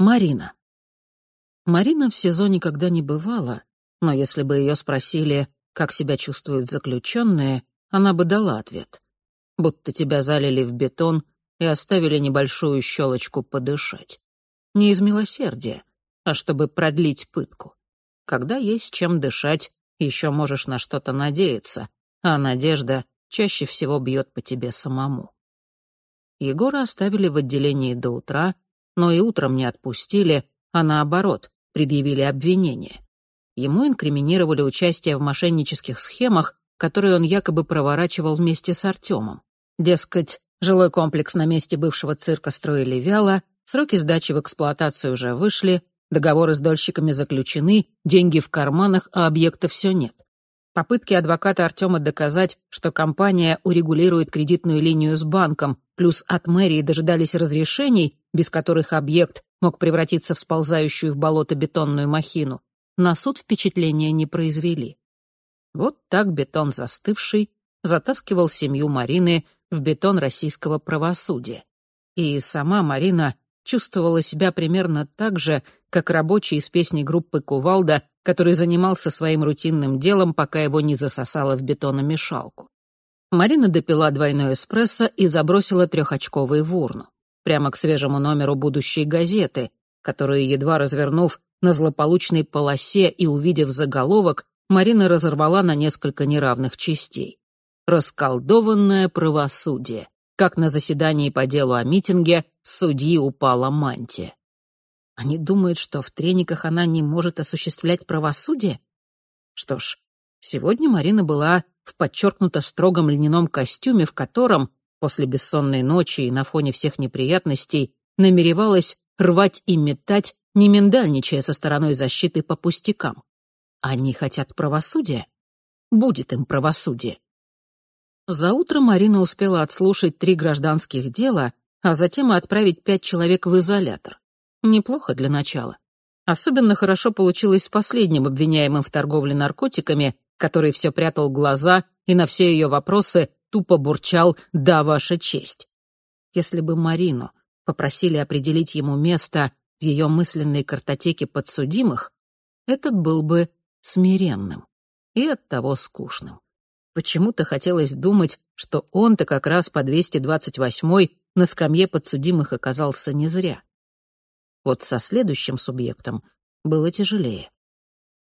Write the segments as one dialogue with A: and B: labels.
A: Марина. Марина в СИЗО никогда не бывала, но если бы ее спросили, как себя чувствуют заключенные, она бы дала ответ. Будто тебя залили в бетон и оставили небольшую щелочку подышать. Не из милосердия, а чтобы продлить пытку. Когда есть чем дышать, еще можешь на что-то надеяться, а надежда чаще всего бьет по тебе самому. Егора оставили в отделении до утра, но и утром не отпустили, а наоборот, предъявили обвинение. Ему инкриминировали участие в мошеннических схемах, которые он якобы проворачивал вместе с Артемом. Дескать, жилой комплекс на месте бывшего цирка строили вяло, сроки сдачи в эксплуатацию уже вышли, договоры с дольщиками заключены, деньги в карманах, а объекта все нет. Попытки адвоката Артема доказать, что компания урегулирует кредитную линию с банком, плюс от мэрии дожидались разрешений, без которых объект мог превратиться в сползающую в болото бетонную махину, на суд впечатления не произвели. Вот так бетон застывший затаскивал семью Марины в бетон российского правосудия. И сама Марина чувствовала себя примерно так же, как рабочий из песни группы «Кувалда», который занимался своим рутинным делом, пока его не засосало в бетономешалку. Марина допила двойной эспрессо и забросила трехочковый в урну, прямо к свежему номеру будущей газеты, которую, едва развернув на злополучной полосе и увидев заголовок, Марина разорвала на несколько неравных частей. «Расколдованное правосудие. Как на заседании по делу о митинге судьи упала мантия». Они думают, что в трениках она не может осуществлять правосудие? Что ж, сегодня Марина была в подчеркнуто строгом льняном костюме, в котором, после бессонной ночи и на фоне всех неприятностей, намеревалась рвать и метать, не миндальничая со стороной защиты по пустякам. Они хотят правосудия? Будет им правосудие. За утро Марина успела отслушать три гражданских дела, а затем и отправить пять человек в изолятор. Неплохо для начала. Особенно хорошо получилось с последним обвиняемым в торговле наркотиками, который все прятал глаза и на все ее вопросы тупо бурчал «Да, ваша честь». Если бы Марину попросили определить ему место в ее мысленной картотеке подсудимых, этот был бы смиренным и оттого скучным. Почему-то хотелось думать, что он-то как раз по 228-й на скамье подсудимых оказался не зря. Вот со следующим субъектом было тяжелее.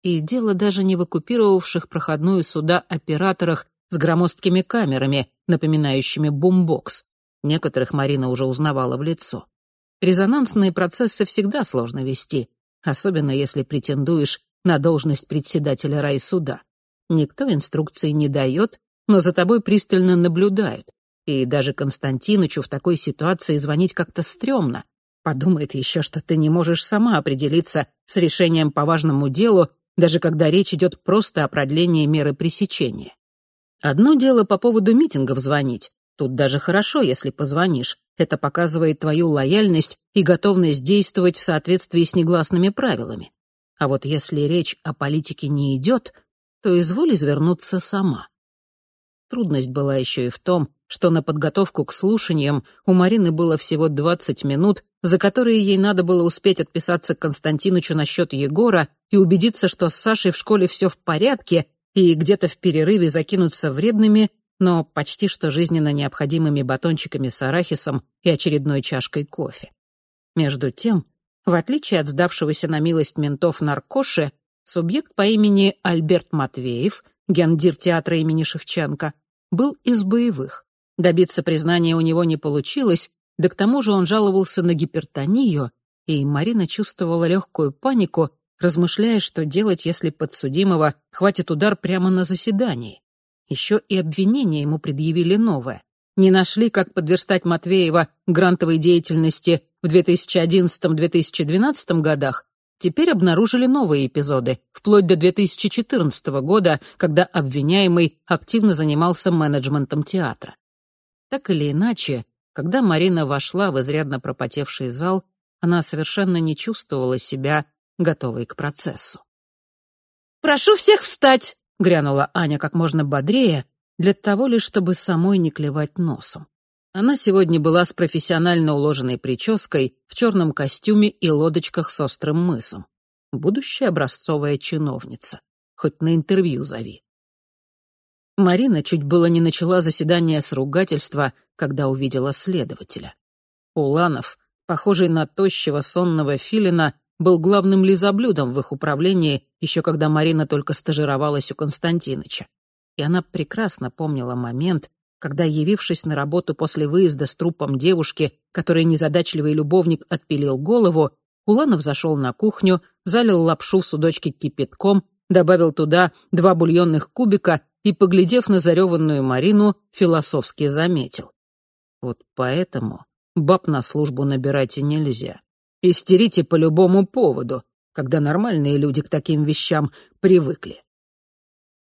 A: И дело даже не в оккупировавших проходную суда операторах с громоздкими камерами, напоминающими бумбокс. Некоторых Марина уже узнавала в лицо. Резонансные процессы всегда сложно вести, особенно если претендуешь на должность председателя райсуда. Никто инструкции не дает, но за тобой пристально наблюдают. И даже Константинычу в такой ситуации звонить как-то стрёмно. Подумает еще, что ты не можешь сама определиться с решением по важному делу, даже когда речь идет просто о продлении меры пресечения. Одно дело по поводу митингов звонить. Тут даже хорошо, если позвонишь. Это показывает твою лояльность и готовность действовать в соответствии с негласными правилами. А вот если речь о политике не идет, то изволь извернуться сама. Трудность была еще и в том, что на подготовку к слушаниям у Марины было всего 20 минут, за которые ей надо было успеть отписаться Константинычу насчет Егора и убедиться, что с Сашей в школе все в порядке, и где-то в перерыве закинуться вредными, но почти что жизненно необходимыми батончиками с арахисом и очередной чашкой кофе. Между тем, в отличие от сдавшегося на милость ментов наркоши, субъект по имени Альберт Матвеев, гендир театра имени Шевченко, был из боевых. Добиться признания у него не получилось, да к тому же он жаловался на гипертонию, и Марина чувствовала легкую панику, размышляя, что делать, если подсудимого хватит удар прямо на заседании. Еще и обвинение ему предъявили новое. Не нашли, как подверстать Матвеева грантовой деятельности в 2011-2012 годах, теперь обнаружили новые эпизоды, вплоть до 2014 года, когда обвиняемый активно занимался менеджментом театра. Так или иначе, когда Марина вошла в изрядно пропотевший зал, она совершенно не чувствовала себя готовой к процессу. «Прошу всех встать!» — грянула Аня как можно бодрее, для того лишь, чтобы самой не клевать носом. Она сегодня была с профессионально уложенной прической, в черном костюме и лодочках с острым мысом. Будущая образцовая чиновница. Хоть на интервью зови. Марина чуть было не начала заседание с ругательства, когда увидела следователя. Уланов, похожий на тощего сонного филина, был главным лизоблюдом в их управлении, еще когда Марина только стажировалась у Константиныча. И она прекрасно помнила момент, когда, явившись на работу после выезда с трупом девушки, которой незадачливый любовник отпилил голову, Уланов зашел на кухню, залил лапшу в судочке кипятком, добавил туда два бульонных кубика и, поглядев на зареванную Марину, философски заметил. Вот поэтому баб на службу набирать и нельзя. Истерите по любому поводу, когда нормальные люди к таким вещам привыкли.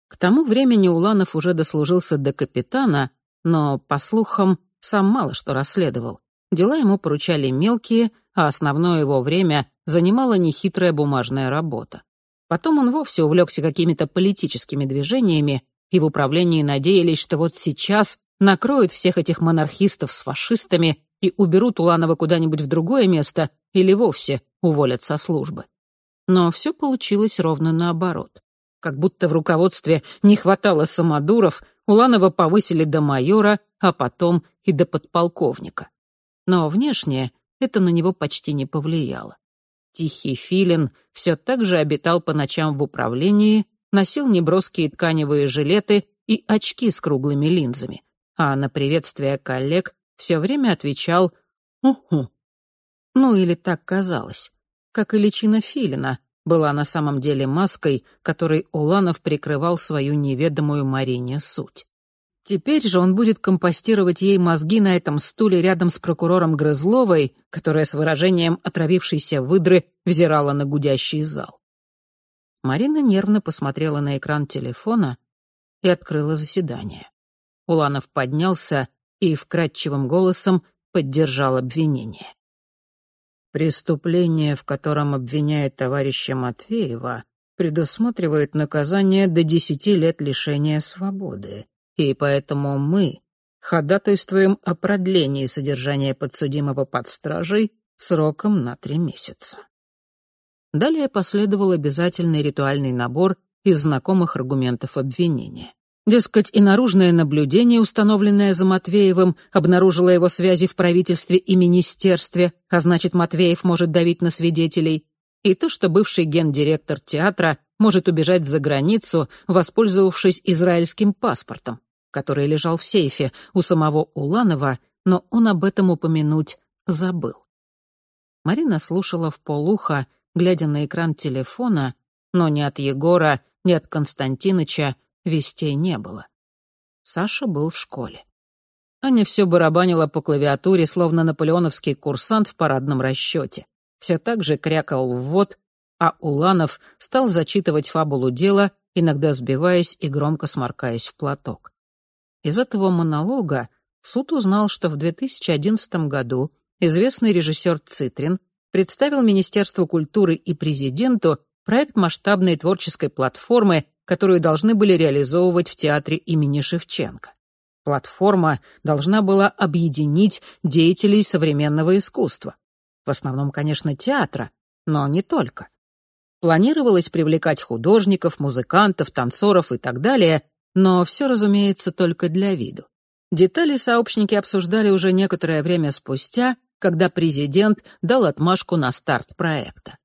A: К тому времени Уланов уже дослужился до капитана, но, по слухам, сам мало что расследовал. Дела ему поручали мелкие, а основное его время занимала нехитрая бумажная работа. Потом он вовсе увлекся какими-то политическими движениями, и в управлении надеялись, что вот сейчас накроют всех этих монархистов с фашистами и уберут Уланова куда-нибудь в другое место или вовсе уволят со службы. Но все получилось ровно наоборот. Как будто в руководстве не хватало самодуров, Уланова повысили до майора, а потом и до подполковника. Но внешне это на него почти не повлияло. Тихий филин все так же обитал по ночам в управлении, носил неброские тканевые жилеты и очки с круглыми линзами, а на приветствие коллег все время отвечал «Уху». Ну или так казалось. Как и личина Филина была на самом деле маской, которой Уланов прикрывал свою неведомую Марине суть. Теперь же он будет компостировать ей мозги на этом стуле рядом с прокурором Грызловой, которая с выражением отравившейся выдры взирала на гудящий зал. Марина нервно посмотрела на экран телефона и открыла заседание. Уланов поднялся и вкрадчивым голосом поддержал обвинение. Преступление, в котором обвиняет товарища Матвеева, предусматривает наказание до десяти лет лишения свободы, и поэтому мы ходатайствуем о продлении содержания подсудимого под стражей сроком на три месяца. Далее последовал обязательный ритуальный набор из знакомых аргументов обвинения. Дескать, и наружное наблюдение, установленное за Матвеевым, обнаружило его связи в правительстве и министерстве, а значит, Матвеев может давить на свидетелей, и то, что бывший гендиректор театра может убежать за границу, воспользовавшись израильским паспортом, который лежал в сейфе у самого Уланова, но он об этом упомянуть забыл. Марина слушала в полуха, глядя на экран телефона, но ни от Егора, ни от Константиныча вестей не было. Саша был в школе. Аня все барабанила по клавиатуре, словно наполеоновский курсант в парадном расчете. Все так же крякал ввод, а Уланов стал зачитывать фабулу дела, иногда сбиваясь и громко сморкаясь в платок. Из этого монолога суд узнал, что в 2011 году известный режиссер Цитрин представил Министерству культуры и президенту проект масштабной творческой платформы, которую должны были реализовывать в театре имени Шевченко. Платформа должна была объединить деятелей современного искусства. В основном, конечно, театра, но не только. Планировалось привлекать художников, музыкантов, танцоров и так далее, но все, разумеется, только для виду. Детали сообщники обсуждали уже некоторое время спустя, когда президент дал отмашку на старт проекта.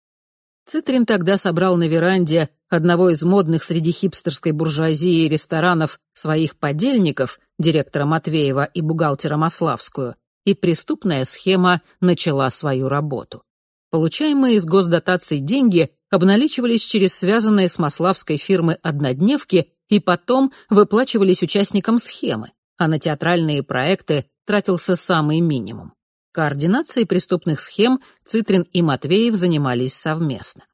A: Цитрин тогда собрал на веранде одного из модных среди хипстерской буржуазии ресторанов своих подельников, директора Матвеева и бухгалтера Маславскую, и преступная схема начала свою работу. Получаемые из госдотаций деньги обналичивались через связанные с Маславской фирмы однодневки и потом выплачивались участникам схемы, а на театральные проекты тратился самый минимум. Координацией преступных схем Цитрин и Матвеев занимались совместно.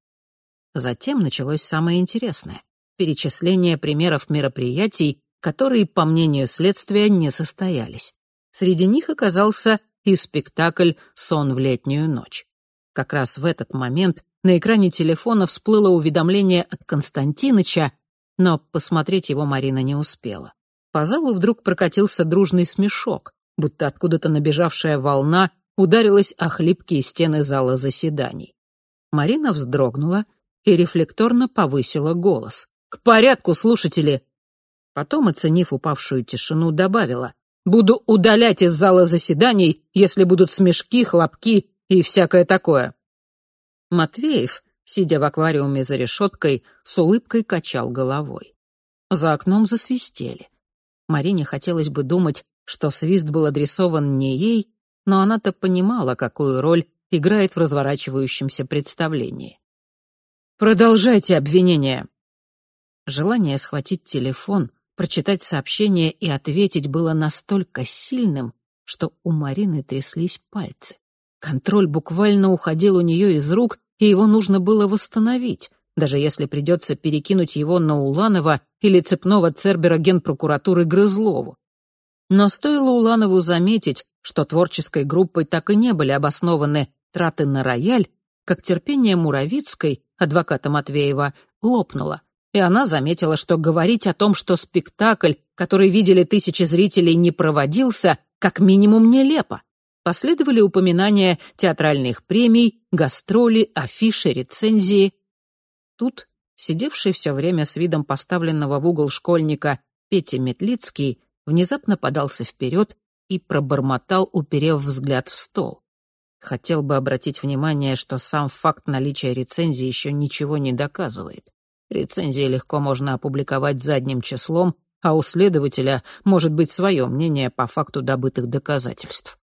A: Затем началось самое интересное — перечисление примеров мероприятий, которые, по мнению следствия, не состоялись. Среди них оказался и спектакль «Сон в летнюю ночь». Как раз в этот момент на экране телефона всплыло уведомление от Константиныча, но посмотреть его Марина не успела. По залу вдруг прокатился дружный смешок, будто откуда-то набежавшая волна ударилась о хлипкие стены зала заседаний. Марина вздрогнула и рефлекторно повысила голос. «К порядку, слушатели!» Потом, оценив упавшую тишину, добавила. «Буду удалять из зала заседаний, если будут смешки, хлопки и всякое такое». Матвеев, сидя в аквариуме за решеткой, с улыбкой качал головой. За окном засвистели. Марине хотелось бы думать, что свист был адресован не ей, но она-то понимала, какую роль играет в разворачивающемся представлении. «Продолжайте обвинение». Желание схватить телефон, прочитать сообщение и ответить было настолько сильным, что у Марины тряслись пальцы. Контроль буквально уходил у нее из рук, и его нужно было восстановить, даже если придется перекинуть его на Уланова или цепного цербера генпрокуратуры Грызлову. Но стоило Уланову заметить, что творческой группой так и не были обоснованы траты на рояль, как терпение Муравицкой, адвоката Матвеева, лопнуло, и она заметила, что говорить о том, что спектакль, который видели тысячи зрителей, не проводился, как минимум нелепо. Последовали упоминания театральных премий, гастроли, афиши, рецензии. Тут, сидевший все время с видом поставленного в угол школьника Петя Метлицкий, внезапно подался вперед и пробормотал, уперев взгляд в стол. Хотел бы обратить внимание, что сам факт наличия рецензии еще ничего не доказывает. Рецензии легко можно опубликовать задним числом, а у следователя может быть свое мнение по факту добытых доказательств.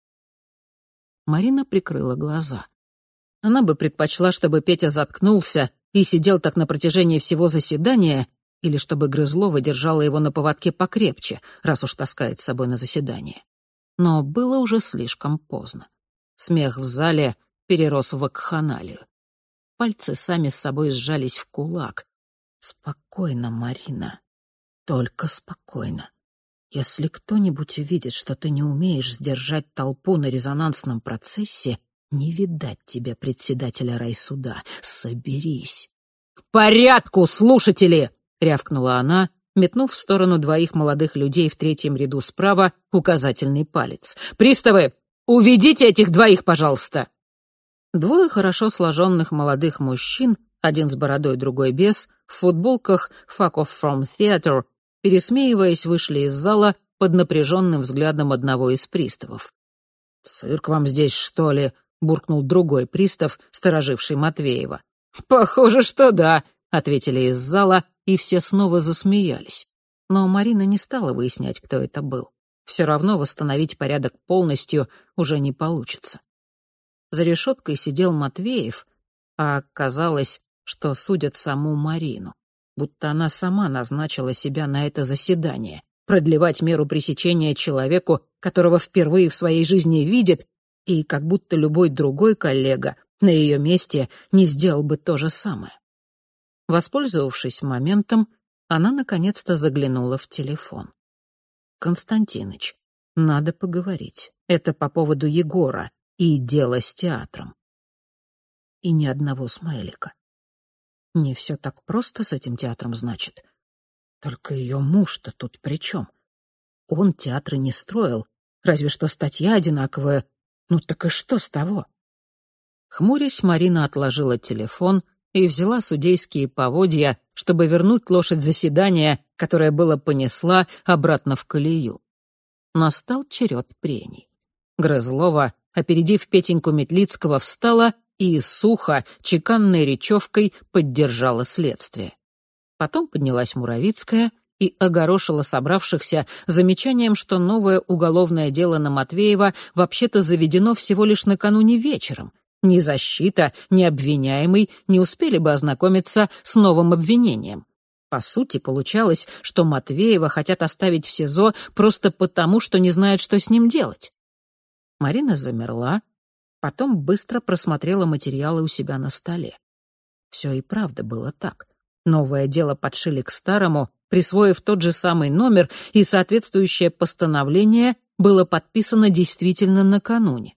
A: Марина прикрыла глаза. Она бы предпочла, чтобы Петя заткнулся и сидел так на протяжении всего заседания, или чтобы Грызлова держала его на поводке покрепче, раз уж таскает с собой на заседание. Но было уже слишком поздно. Смех в зале перерос в вакханалию. Пальцы сами с собой сжались в кулак. «Спокойно, Марина. Только спокойно. Если кто-нибудь увидит, что ты не умеешь сдержать толпу на резонансном процессе, не видать тебе председателя райсуда. Соберись». «К порядку, слушатели!» — рявкнула она, метнув в сторону двоих молодых людей в третьем ряду справа указательный палец. «Приставы, уведите этих двоих, пожалуйста!» Двое хорошо сложенных молодых мужчин, один с бородой, другой без, в футболках «Fuck off from theater», пересмеиваясь, вышли из зала под напряженным взглядом одного из приставов. «Цирк вам здесь, что ли?» — буркнул другой пристав, стороживший Матвеева. «Похоже, что да», — ответили из зала, и все снова засмеялись. Но Марина не стала выяснять, кто это был. Все равно восстановить порядок полностью уже не получится. За решеткой сидел Матвеев, а казалось, что судят саму Марину, будто она сама назначила себя на это заседание, продлевать меру пресечения человеку, которого впервые в своей жизни видит, и как будто любой другой коллега на ее месте не сделал бы то же самое. Воспользовавшись моментом, она наконец-то заглянула в телефон. «Константиныч, надо поговорить. Это по поводу Егора и дело с театром». И ни одного смайлика. Не все так просто с этим театром, значит. Только ее муж-то тут при чем? Он театры не строил, разве что статья одинаковая. Ну так и что с того? Хмурясь, Марина отложила телефон — и взяла судейские поводья, чтобы вернуть лошадь заседания, которая было понесла, обратно в колею. Настал черед прений. Грызлова, опередив Петеньку Метлицкого, встала и сухо, чеканной речевкой поддержала следствие. Потом поднялась Муравицкая и огорошила собравшихся замечанием, что новое уголовное дело на Матвеева вообще-то заведено всего лишь накануне вечером, ни защита, ни обвиняемый не успели бы ознакомиться с новым обвинением. По сути, получалось, что Матвеева хотят оставить в СИЗО просто потому, что не знают, что с ним делать. Марина замерла, потом быстро просмотрела материалы у себя на столе. Все и правда было так. Новое дело подшили к старому, присвоив тот же самый номер, и соответствующее постановление было подписано действительно накануне.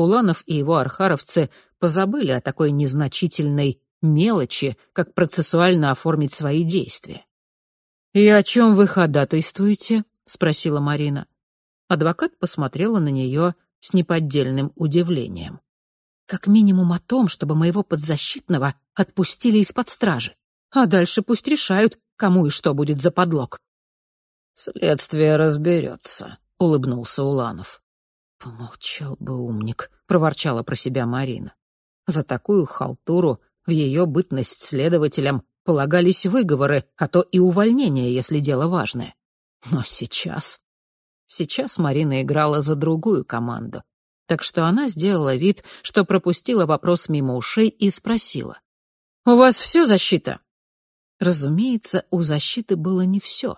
A: Уланов и его архаровцы позабыли о такой незначительной мелочи, как процессуально оформить свои действия. «И о чем вы ходатайствуете?» — спросила Марина. Адвокат посмотрела на нее с неподдельным удивлением. «Как минимум о том, чтобы моего подзащитного отпустили из-под стражи. А дальше пусть решают, кому и что будет за подлог».
B: «Следствие разберется», — улыбнулся Уланов.
A: «Помолчал бы умник», — проворчала про себя Марина. За такую халтуру в ее бытность следователем полагались выговоры, а то и увольнение, если дело важное. Но сейчас... Сейчас Марина играла за другую команду. Так что она сделала вид, что пропустила вопрос мимо ушей и спросила. «У вас все защита?» Разумеется, у защиты было не все.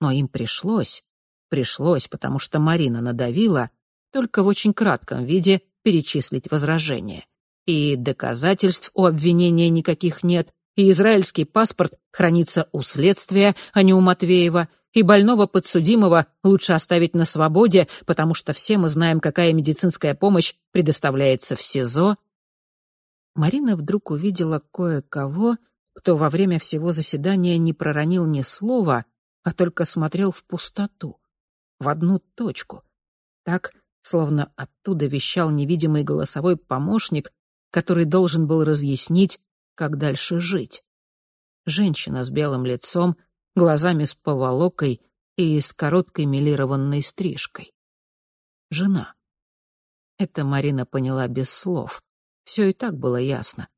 A: Но им пришлось. Пришлось, потому что Марина надавила, только в очень кратком виде перечислить возражения. И доказательств у обвинения никаких нет, и израильский паспорт хранится у следствия, а не у Матвеева, и больного подсудимого лучше оставить на свободе, потому что все мы знаем, какая медицинская помощь предоставляется в СИЗО. Марина вдруг увидела кое-кого, кто во время всего заседания не проронил ни слова, а только смотрел в пустоту, в одну точку. Так, словно оттуда вещал невидимый голосовой помощник, который должен был разъяснить, как дальше жить. Женщина с белым лицом, глазами с поволокой и с короткой милированной стрижкой. Жена. Это Марина поняла без слов. Все и так было ясно.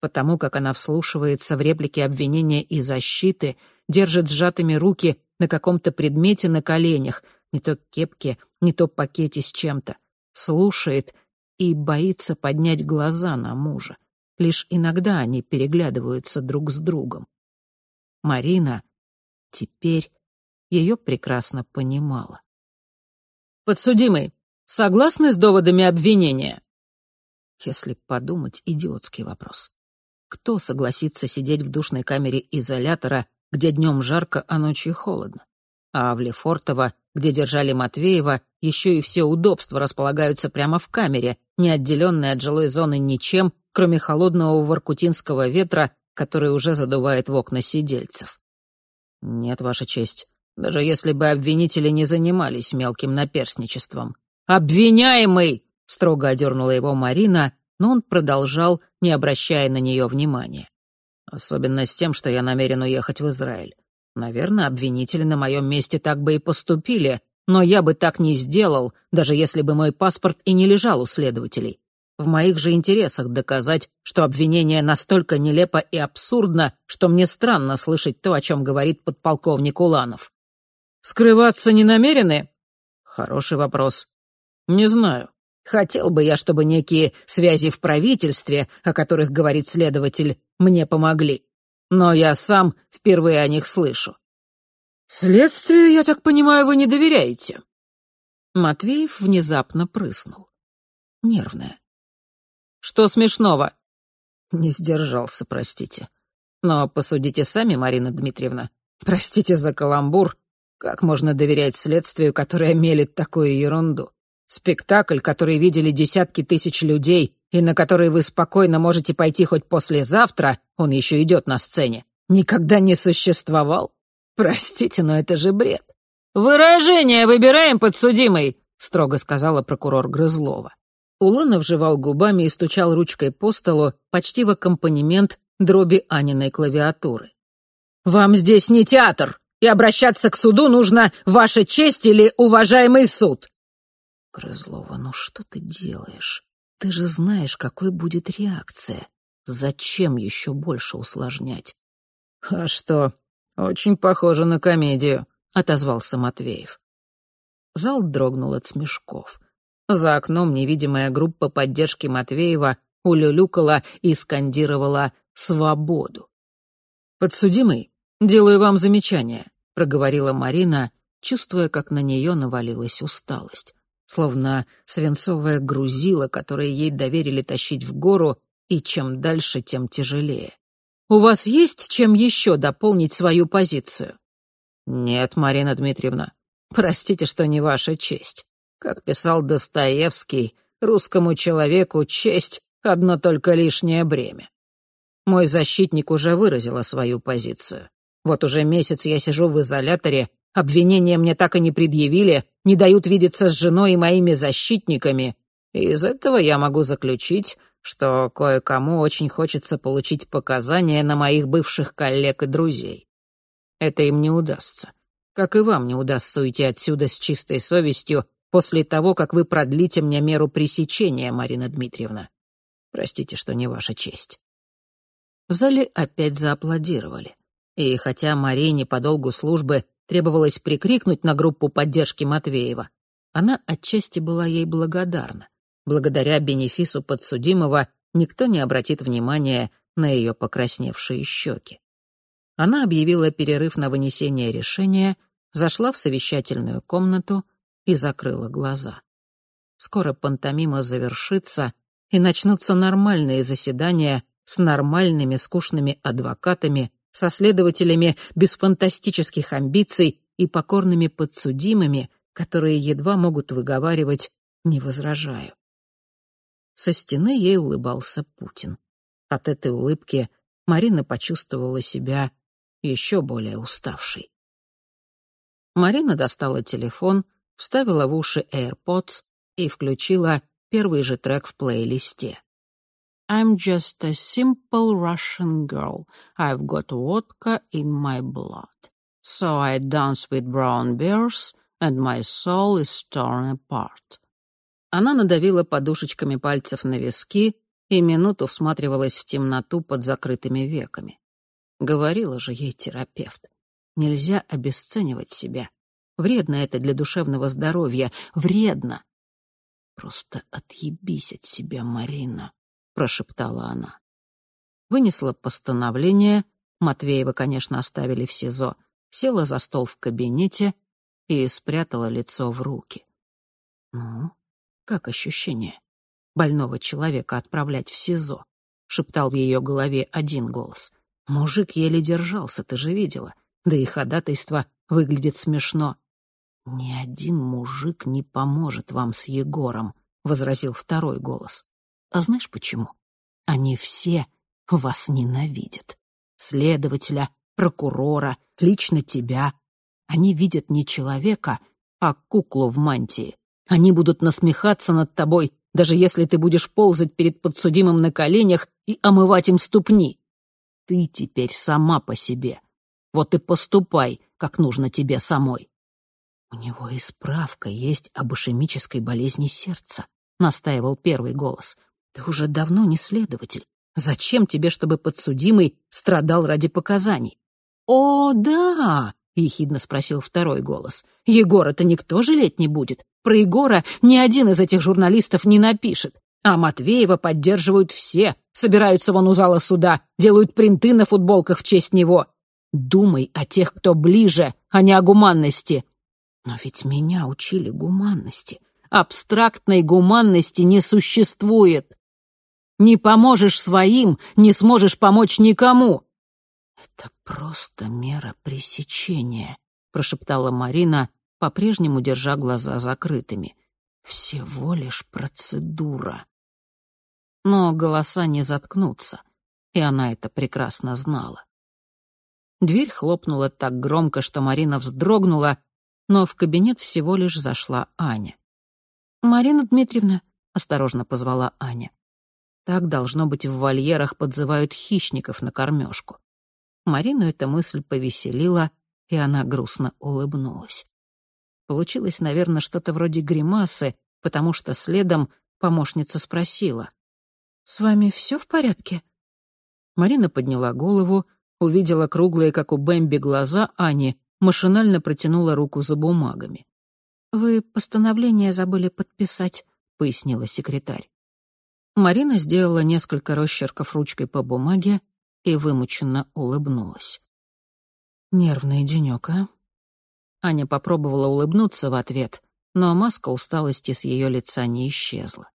A: Потому как она вслушивается в реплики обвинения и защиты, держит сжатыми руки на каком-то предмете на коленях, не то кепке, не то пакете с чем-то, слушает и боится поднять глаза на мужа. Лишь иногда они переглядываются друг с другом. Марина теперь ее прекрасно понимала.
B: «Подсудимый, согласны с доводами обвинения?»
A: Если подумать, идиотский вопрос. Кто согласится сидеть в душной камере изолятора, где днем жарко, а ночью холодно? А в Лефортово, где держали Матвеева, еще и все удобства располагаются прямо в камере, не отделенной от жилой зоны ничем, кроме холодного воркутинского ветра, который уже задувает в окна сидельцев. Нет, Ваша честь, даже если бы обвинители не занимались мелким наперсничеством. «Обвиняемый!» — строго одернула его Марина, но он продолжал, не обращая на нее внимания. Особенно с тем, что я намерен уехать в Израиль. Наверное, обвинители на моем месте так бы и поступили, но я бы так не сделал, даже если бы мой паспорт и не лежал у следователей. В моих же интересах доказать, что обвинение настолько нелепо и абсурдно, что мне странно слышать то, о чем говорит подполковник Уланов.
B: «Скрываться не намерены?»
A: Хороший вопрос. Не знаю. Хотел бы я, чтобы некие связи в правительстве, о которых говорит следователь, мне помогли но я сам впервые о них слышу.
B: «Следствию, я так понимаю, вы не доверяете?»
A: Матвеев внезапно прыснул. Нервная.
B: «Что смешного?»
A: Не сдержался, простите. Но посудите сами, Марина Дмитриевна. Простите за каламбур. Как можно доверять следствию, которое мелит такую ерунду? Спектакль, который видели десятки тысяч людей, и на который вы спокойно можете пойти хоть послезавтра, он еще идет на сцене, никогда не существовал? Простите, но это же бред.
B: «Выражение выбираем, подсудимый», — строго сказала прокурор Грызлова.
A: Уланов жевал губами и стучал ручкой по столу почти в аккомпанемент дроби Аниной клавиатуры.
B: «Вам здесь не театр, и обращаться к суду нужно ваша честь или уважаемый суд».
A: «Грызлова, ну что ты делаешь?» Ты же знаешь, какой будет реакция. Зачем еще больше усложнять?
B: А что, очень похоже на комедию,
A: отозвался Матвеев. Зал дрогнул от смешков. За окном невидимая группа поддержки Матвеева улюлюкала и скандировала «свободу». «Подсудимый, делаю вам замечание», — проговорила Марина, чувствуя, как на нее навалилась усталость словно свинцовое грузило, которое ей доверили тащить в гору, и чем дальше, тем тяжелее. «У вас есть чем еще дополнить свою позицию?» «Нет, Марина Дмитриевна. Простите, что не ваша честь. Как писал Достоевский, русскому человеку честь — одно только лишнее бремя. Мой защитник уже выразила свою позицию. Вот уже месяц я сижу в изоляторе
B: Обвинения мне так и не предъявили, не дают видеться с женой и моими защитниками. И из этого я могу заключить, что кое-кому очень хочется получить показания на моих бывших коллег и друзей. Это им не удастся. Как и вам не удастся уйти отсюда с чистой совестью после того, как вы продлите мне меру пресечения, Марина Дмитриевна. Простите, что не ваша честь». В зале опять зааплодировали. И хотя Марине по долгу службы требовалось прикрикнуть на группу поддержки Матвеева, она отчасти была ей благодарна. Благодаря бенефису подсудимого никто не обратит внимания на ее покрасневшие щеки. Она объявила перерыв на вынесение решения, зашла в совещательную комнату и закрыла глаза. Скоро пантомима завершится, и начнутся нормальные заседания с нормальными скучными адвокатами, со следователями без фантастических амбиций и покорными подсудимыми, которые едва могут выговаривать «не возражаю». Со стены ей улыбался Путин. От этой улыбки Марина почувствовала себя еще более уставшей. Марина достала телефон, вставила в уши AirPods и включила первый же трек в плейлисте. I'm just a simple Russian girl. I've got vodka in my blood. So I dance with brown bears, and my soul is torn apart. Она надавила подушечками пальцев на виски и минуту всматривалась в темноту под закрытыми веками. Говорила же ей терапевт. Нельзя обесценивать себя. Вредно это для душевного здоровья. Вредно. «Просто отъебись от себя, Марина», — прошептала она. Вынесла постановление, Матвеева, конечно, оставили в СИЗО, села за стол в кабинете и спрятала лицо в руки. «Ну, как ощущение? Больного человека отправлять в СИЗО?» — шептал в ее голове один голос. «Мужик еле держался, ты же видела. Да и ходатайство выглядит смешно. «Ни один мужик не поможет вам с Егором», — возразил второй голос. «А знаешь почему? Они все вас ненавидят. Следователя, прокурора, лично тебя. Они видят не человека, а куклу в мантии. Они будут насмехаться над тобой, даже если ты будешь ползать перед подсудимым на коленях и омывать им ступни. Ты теперь сама по себе. Вот и поступай, как нужно тебе самой. «У него и справка есть об ишемической болезни сердца», — настаивал первый голос. «Ты уже давно не следователь. Зачем тебе, чтобы подсудимый страдал ради показаний?» «О, да!» — ехидно спросил второй голос. «Егора-то никто жалеть не будет. Про Егора ни один из этих журналистов не напишет. А Матвеева поддерживают все, собираются вон у зала суда, делают принты на футболках в честь него. Думай о тех, кто ближе, а не о гуманности. Но ведь меня учили гуманности. Абстрактной гуманности не существует. Не поможешь своим, не сможешь помочь никому. Это просто мера пресечения, прошептала Марина, по-прежнему держа глаза закрытыми. Всего лишь процедура. Но голоса не заткнутся, и она это прекрасно знала. Дверь хлопнула так громко, что Марина вздрогнула но в кабинет всего лишь зашла Аня. «Марина Дмитриевна», — осторожно позвала Аня. Так, должно быть, в вольерах подзывают хищников на кормежку. Марину эта мысль повеселила, и она грустно улыбнулась. Получилось, наверное, что-то вроде гримасы, потому что следом помощница спросила. «С вами все в порядке?» Марина подняла голову, увидела круглые, как у Бэмби, глаза Ани машинально протянула руку за бумагами. «Вы постановление забыли подписать», — пояснила секретарь. Марина сделала несколько росчерков ручкой по бумаге и вымученно улыбнулась. «Нервный денёк, а?» Аня попробовала улыбнуться в ответ, но маска усталости с её лица не исчезла.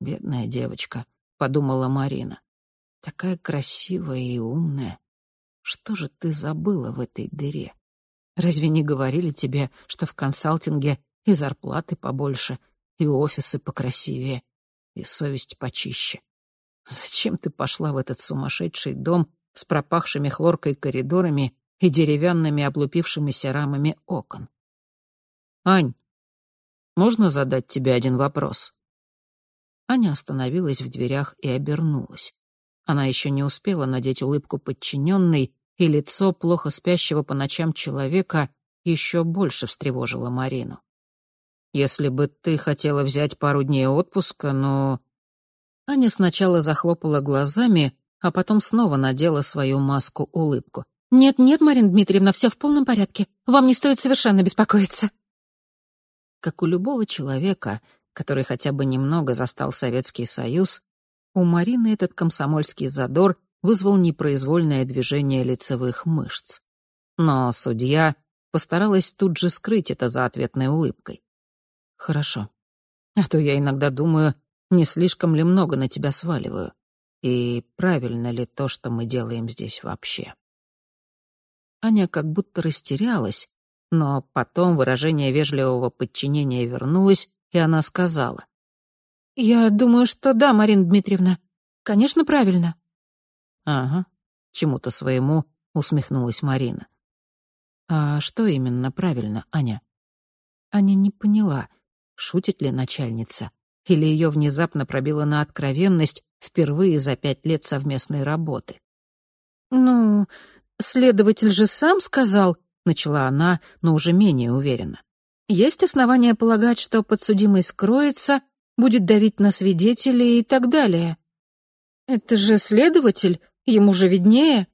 B: «Бедная девочка», — подумала Марина. «Такая красивая и умная. Что же ты забыла в этой дыре?» Разве не говорили тебе, что в консалтинге и зарплаты побольше, и офисы покрасивее, и совесть почище? Зачем ты пошла в этот сумасшедший дом с пропахшими хлоркой коридорами
A: и деревянными облупившимися рамами окон. «Ань, можно задать тебе один вопрос?» Аня остановилась в дверях и обернулась. Она еще не успела надеть улыбку подчиненной, и лицо плохо спящего по ночам человека еще больше встревожило Марину. «Если бы ты хотела взять пару дней отпуска, но...» Аня сначала захлопала глазами, а потом снова надела свою маску-улыбку.
C: «Нет-нет, Марина Дмитриевна, все в полном порядке. Вам не стоит совершенно беспокоиться».
A: Как у любого человека, который хотя бы немного застал Советский Союз, у Марины этот комсомольский задор вызвал непроизвольное движение лицевых мышц. Но судья постаралась тут же скрыть это за ответной улыбкой. «Хорошо. А то я иногда думаю, не слишком ли много на тебя сваливаю, и правильно ли то, что мы делаем здесь вообще». Аня как будто растерялась, но потом выражение вежливого подчинения вернулось, и она сказала.
C: «Я думаю, что да, Марина Дмитриевна. Конечно, правильно».
A: «Ага», — чему-то своему усмехнулась Марина. «А что именно правильно, Аня?» Аня не поняла, шутит ли начальница, или ее внезапно пробило на откровенность впервые за пять лет совместной работы.
C: «Ну, следователь же сам сказал», — начала она, но уже менее уверенно. «Есть основания полагать, что подсудимый скроется, будет давить на свидетелей и так далее. Это же следователь, ему же виднее.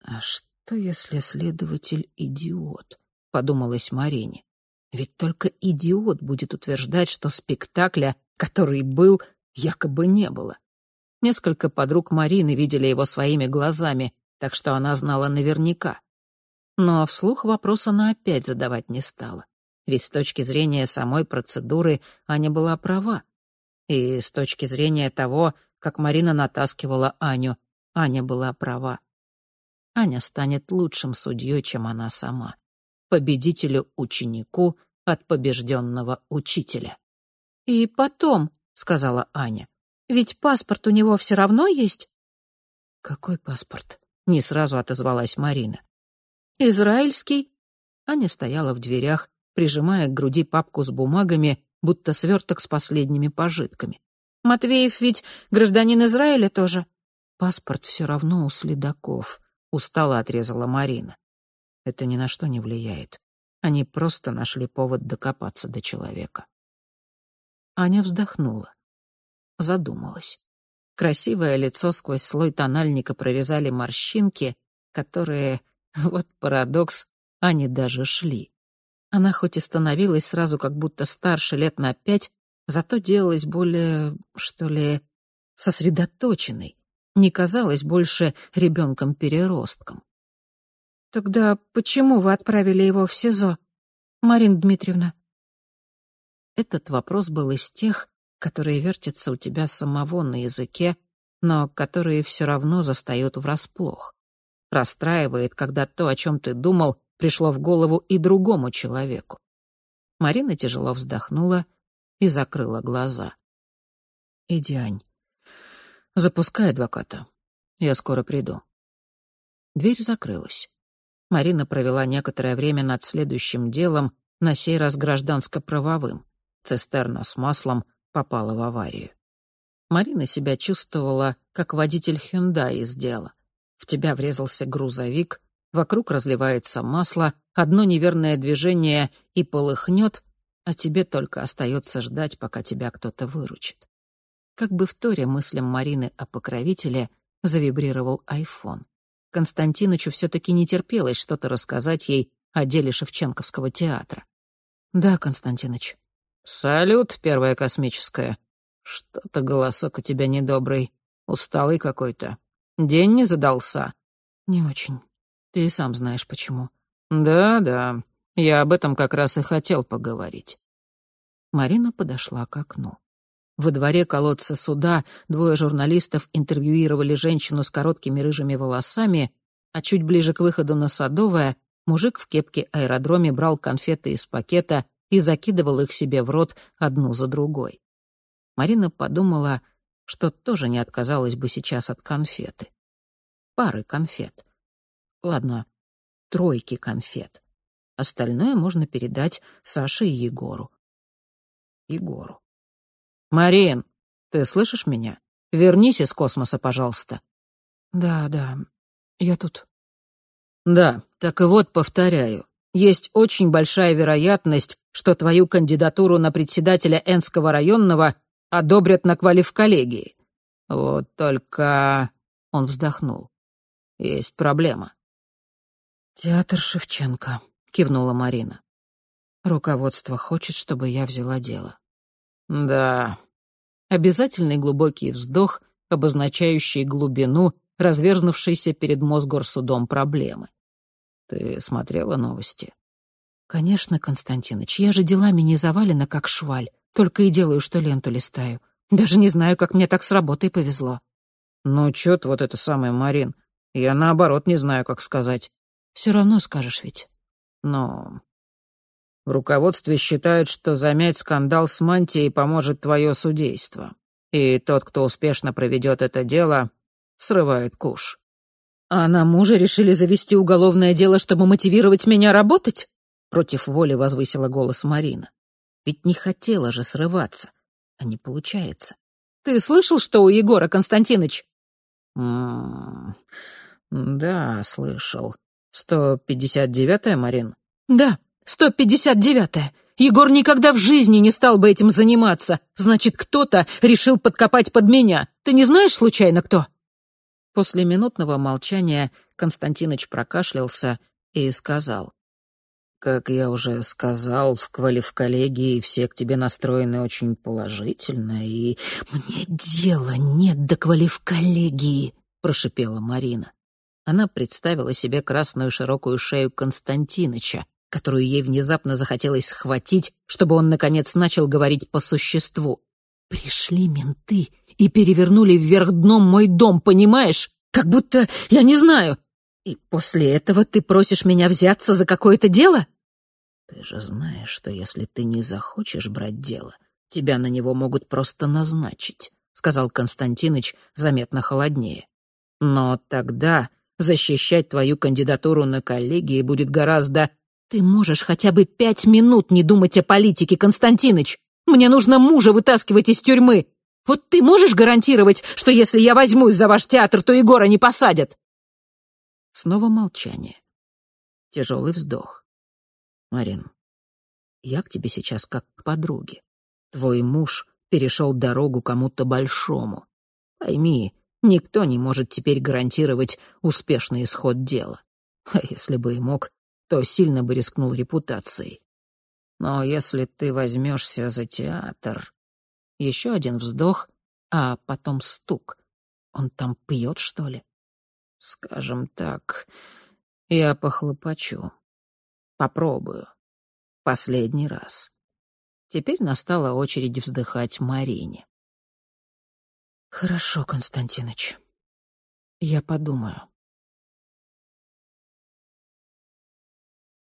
A: А что, если следователь идиот? Подумалась Марине. Ведь только идиот будет утверждать, что спектакля, который был, якобы не было. Несколько подруг Марины видели его своими глазами, так что она знала наверняка. Но вслух вопрос она опять задавать не стала. Ведь с точки зрения самой процедуры Аня была права. И с точки зрения того, как Марина натаскивала Аню, Аня была права. Аня станет лучшим судьей, чем она сама. Победителю-ученику от побежденного учителя.
C: «И потом», — сказала Аня, — «ведь паспорт у него все равно есть?»
A: «Какой паспорт?» — не сразу отозвалась Марина.
C: «Израильский».
A: Аня стояла в дверях, прижимая к груди папку с бумагами, будто сверток с последними пожитками.
C: «Матвеев ведь гражданин Израиля тоже».
A: «Паспорт все равно у следаков», — устало отрезала Марина. «Это ни на что не влияет. Они просто нашли повод докопаться до человека». Аня вздохнула. Задумалась. Красивое лицо сквозь слой тональника прорезали морщинки, которые, вот парадокс, они даже шли. Она хоть и становилась сразу как будто старше лет на пять, зато делалась более, что ли, сосредоточенной, не казалась больше ребенком-переростком.
C: «Тогда почему вы отправили его в СИЗО, Марина Дмитриевна?»
A: Этот вопрос был из тех, которые вертятся у тебя самого на языке, но которые все равно застают врасплох. Расстраивает, когда то, о чем ты думал, пришло в голову и другому человеку. Марина тяжело вздохнула и закрыла глаза. «Иди, Ань. Запускай адвоката. Я скоро приду». Дверь закрылась. Марина провела некоторое время над следующим делом, на сей раз гражданско-правовым. Цистерна с маслом попала в аварию. Марина себя чувствовала, как водитель Hyundai из дела. В тебя врезался грузовик, Вокруг разливается масло, одно неверное движение и полыхнет, а тебе только остается ждать, пока тебя кто-то выручит. Как бы в торе мыслям Марины о покровителе завибрировал айфон. Константинычу все-таки не терпелось что-то рассказать ей о деле Шевченковского театра. «Да, Константиныч». «Салют, первая космическая. Что-то голосок у тебя недобрый. Усталый какой-то. День не задался?» «Не очень. Ты сам знаешь почему. Да-да, я об этом как раз и хотел поговорить. Марина подошла к окну. Во дворе колодца суда двое журналистов интервьюировали женщину с короткими рыжими волосами, а чуть ближе к выходу на Садовое мужик в кепке аэродроме брал конфеты из пакета и закидывал их себе в рот одну за другой. Марина подумала, что тоже не отказалась бы сейчас от конфеты. Пары конфет. Ладно, тройки конфет. Остальное можно передать Саше и Егору. Егору. «Марин, ты слышишь меня? Вернись из космоса, пожалуйста».
C: «Да, да, я тут».
A: «Да, так и вот повторяю. Есть очень большая вероятность, что твою кандидатуру на председателя Энского районного одобрят на квалифколлегии. Вот только...» Он вздохнул. «Есть проблема».
C: «Театр Шевченко», — кивнула Марина. «Руководство хочет, чтобы я взяла дело».
A: «Да». Обязательный глубокий вздох, обозначающий глубину, разверзнувшейся перед Мосгорсудом проблемы. «Ты смотрела новости?»
C: «Конечно, Константиныч, я же делами не завалена, как шваль. Только и делаю, что ленту листаю. Даже не знаю, как мне так с работой повезло».
A: «Ну, чё ты вот это самое, Марин? Я наоборот не знаю, как сказать».
C: Все равно скажешь ведь.
A: Но в руководстве считают, что замять скандал с мантией поможет твое судейство. И тот, кто успешно проведет это дело, срывает куш.
C: А на мужа решили завести уголовное дело, чтобы мотивировать меня работать?
A: Против воли возвысила голос Марина. Ведь не хотела же срываться. А не получается.
C: Ты слышал, что у Егора, Константинович?
A: М да, слышал. «Сто пятьдесят девятая, Марин?»
C: «Да, сто пятьдесят девятая. Егор никогда в жизни не стал бы этим заниматься. Значит, кто-то решил подкопать под меня. Ты не знаешь, случайно, кто?»
A: После минутного молчания Константиныч прокашлялся и сказал. «Как я уже сказал, в квалифколлегии все к тебе настроены очень положительно, и...»
C: «Мне дела нет до квалифколлегии», — прошипела Марина.
A: Она представила себе красную широкую шею Константиныча, которую ей внезапно захотелось схватить, чтобы он, наконец, начал говорить по существу.
C: «Пришли менты и перевернули вверх дном мой дом, понимаешь? Как будто, я не знаю. И после этого ты просишь меня взяться за какое-то дело?»
A: «Ты же знаешь, что если ты не захочешь брать дело, тебя на него могут просто назначить», — сказал Константиныч заметно холоднее. «Но тогда защищать твою кандидатуру на коллегии будет гораздо...
C: Ты можешь хотя бы пять минут не думать о политике, Константиныч. Мне нужно мужа вытаскивать из тюрьмы. Вот ты можешь гарантировать, что если я возьмусь за ваш театр, то Егора не посадят?»
A: Снова молчание. Тяжелый вздох. «Марин, я к тебе сейчас как к подруге. Твой муж перешел дорогу кому-то большому. Пойми, Никто не может теперь гарантировать успешный исход дела. А если бы и мог, то сильно бы рискнул репутацией. Но если ты возьмешься за театр... Еще один вздох, а потом стук. Он там пьет, что ли? Скажем так, я похлопочу. Попробую. Последний раз. Теперь настала очередь вздыхать Марине.
C: «Хорошо, Константиныч. Я подумаю».